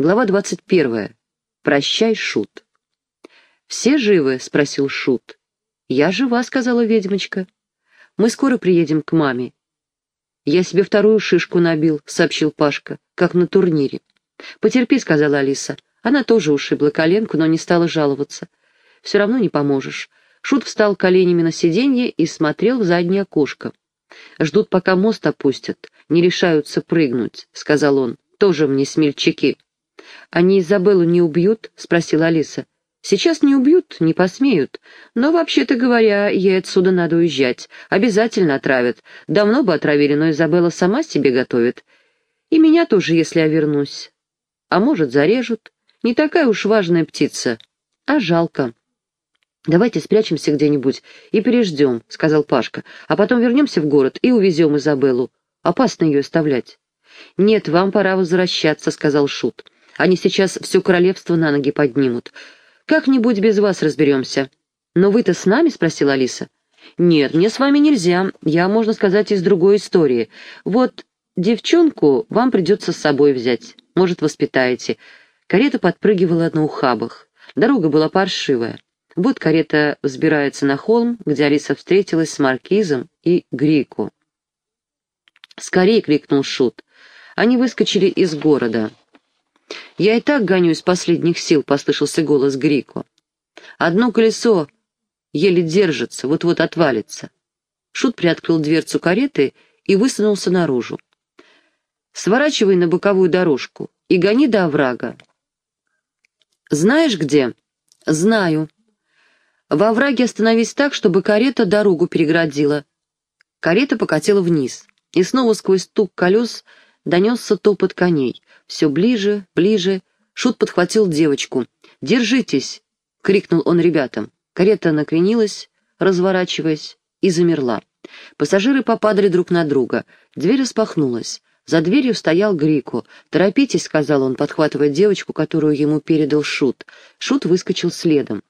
Глава двадцать первая. Прощай, Шут. «Все живы?» — спросил Шут. «Я жива», — сказала ведьмочка. «Мы скоро приедем к маме». «Я себе вторую шишку набил», — сообщил Пашка, — «как на турнире». «Потерпи», — сказала Алиса. Она тоже ушибла коленку, но не стала жаловаться. «Все равно не поможешь». Шут встал коленями на сиденье и смотрел в заднее окошко. «Ждут, пока мост опустят, не решаются прыгнуть», — сказал он. «Тоже мне смельчаки». «Они Изабеллу не убьют?» — спросила Алиса. «Сейчас не убьют, не посмеют. Но, вообще-то говоря, ей отсюда надо уезжать. Обязательно отравят. Давно бы отравили, но Изабелла сама себе готовит. И меня тоже, если я вернусь. А может, зарежут. Не такая уж важная птица. А жалко». «Давайте спрячемся где-нибудь и переждем», — сказал Пашка. «А потом вернемся в город и увезем Изабеллу. Опасно ее оставлять». «Нет, вам пора возвращаться», — сказал Шут. «Они сейчас все королевство на ноги поднимут. Как-нибудь без вас разберемся». «Но вы-то с нами?» — спросила Алиса. «Нет, мне с вами нельзя. Я, можно сказать, из другой истории. Вот девчонку вам придется с собой взять. Может, воспитаете». Карета подпрыгивала на ухабах. Дорога была паршивая. Вот карета взбирается на холм, где Алиса встретилась с Маркизом и Грику. «Скорее!» — крикнул Шут. Они выскочили из города. «Я и так гоню из последних сил», — послышался голос Грико. «Одно колесо еле держится, вот-вот отвалится». Шут приоткрыл дверцу кареты и высунулся наружу. «Сворачивай на боковую дорожку и гони до оврага». «Знаешь где?» «Знаю», во враге остановись так, чтобы карета дорогу переградила. Карета покатила вниз, и снова сквозь стук колес донесся топот коней. Все ближе, ближе. Шут подхватил девочку. «Держитесь!» — крикнул он ребятам. Карета накренилась, разворачиваясь, и замерла. Пассажиры попадали друг на друга. Дверь распахнулась. За дверью стоял Грико. «Торопитесь», — сказал он, подхватывая девочку, которую ему передал Шут. Шут выскочил следом.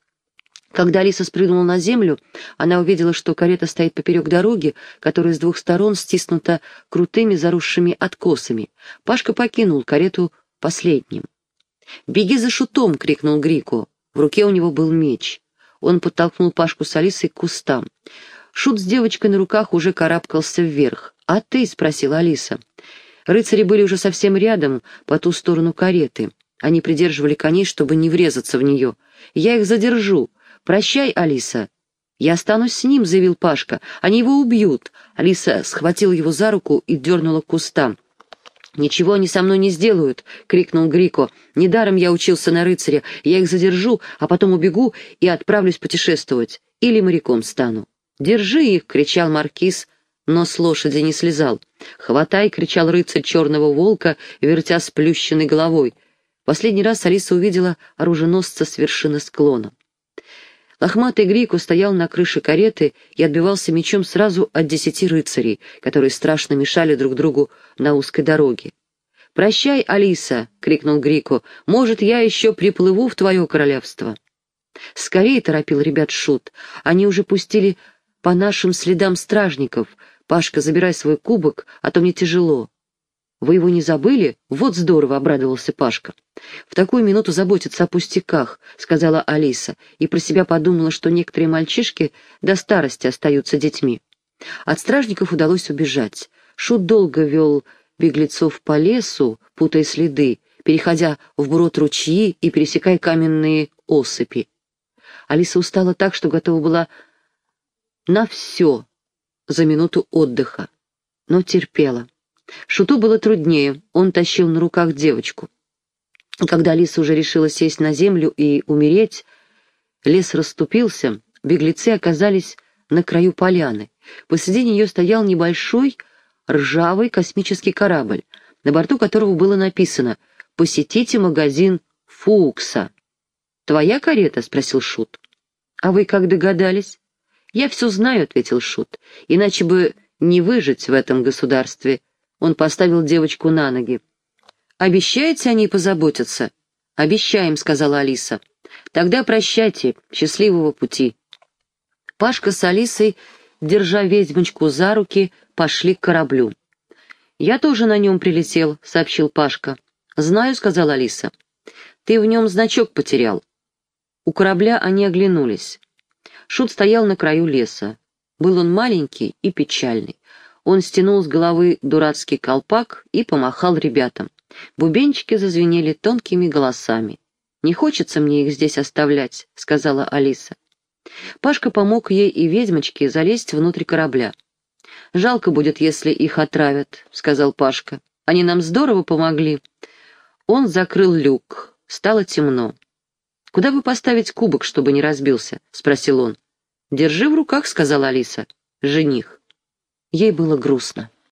Когда Алиса спрыгнула на землю, она увидела, что карета стоит поперек дороги, которая с двух сторон стиснута крутыми заросшими откосами. Пашка покинул карету последним. «Беги за шутом!» — крикнул Грику. В руке у него был меч. Он подтолкнул Пашку с Алисой к кустам. Шут с девочкой на руках уже карабкался вверх. «А ты?» — спросила Алиса. Рыцари были уже совсем рядом, по ту сторону кареты. Они придерживали коней, чтобы не врезаться в нее. «Я их задержу!» «Прощай, Алиса». «Я останусь с ним», — заявил Пашка. «Они его убьют». Алиса схватила его за руку и дернула к кустам. «Ничего они со мной не сделают!» — крикнул Грико. «Недаром я учился на рыцаря. Я их задержу, а потом убегу и отправлюсь путешествовать. Или моряком стану». «Держи их!» — кричал маркиз, но с лошади не слезал. «Хватай!» — кричал рыцарь черного волка, вертя сплющенной головой. Последний раз Алиса увидела оруженосца с вершины склона. Лохматый Грико стоял на крыше кареты и отбивался мечом сразу от десяти рыцарей, которые страшно мешали друг другу на узкой дороге. «Прощай, Алиса!» — крикнул Грико. «Может, я еще приплыву в твое королевство?» «Скорее!» — торопил ребят Шут. «Они уже пустили по нашим следам стражников. Пашка, забирай свой кубок, а то мне тяжело». «Вы его не забыли? Вот здорово!» — обрадовался Пашка. «В такую минуту заботиться о пустяках», — сказала Алиса, и про себя подумала, что некоторые мальчишки до старости остаются детьми. От стражников удалось убежать. Шут долго вел беглецов по лесу, путая следы, переходя вброд ручьи и пересекая каменные осыпи. Алиса устала так, что готова была на все за минуту отдыха, но терпела. Шуту было труднее, он тащил на руках девочку. Когда Алиса уже решила сесть на землю и умереть, лес расступился, беглецы оказались на краю поляны. Посреди нее стоял небольшой ржавый космический корабль, на борту которого было написано «Посетите магазин Фукса». «Твоя карета?» — спросил Шут. «А вы как догадались?» «Я все знаю», — ответил Шут, — «иначе бы не выжить в этом государстве он поставил девочку на ноги. «Обещаете они позаботиться?» «Обещаем», — сказала Алиса. «Тогда прощайте, счастливого пути». Пашка с Алисой, держа ведьмочку за руки, пошли к кораблю. «Я тоже на нем прилетел», — сообщил Пашка. «Знаю», — сказала Алиса. «Ты в нем значок потерял». У корабля они оглянулись. Шут стоял на краю леса. Был он маленький и печальный. Он стянул с головы дурацкий колпак и помахал ребятам. Бубенчики зазвенели тонкими голосами. «Не хочется мне их здесь оставлять», — сказала Алиса. Пашка помог ей и ведьмочке залезть внутрь корабля. «Жалко будет, если их отравят», — сказал Пашка. «Они нам здорово помогли». Он закрыл люк. Стало темно. «Куда бы поставить кубок, чтобы не разбился?» — спросил он. «Держи в руках», — сказала Алиса. «Жених». Ей было грустно.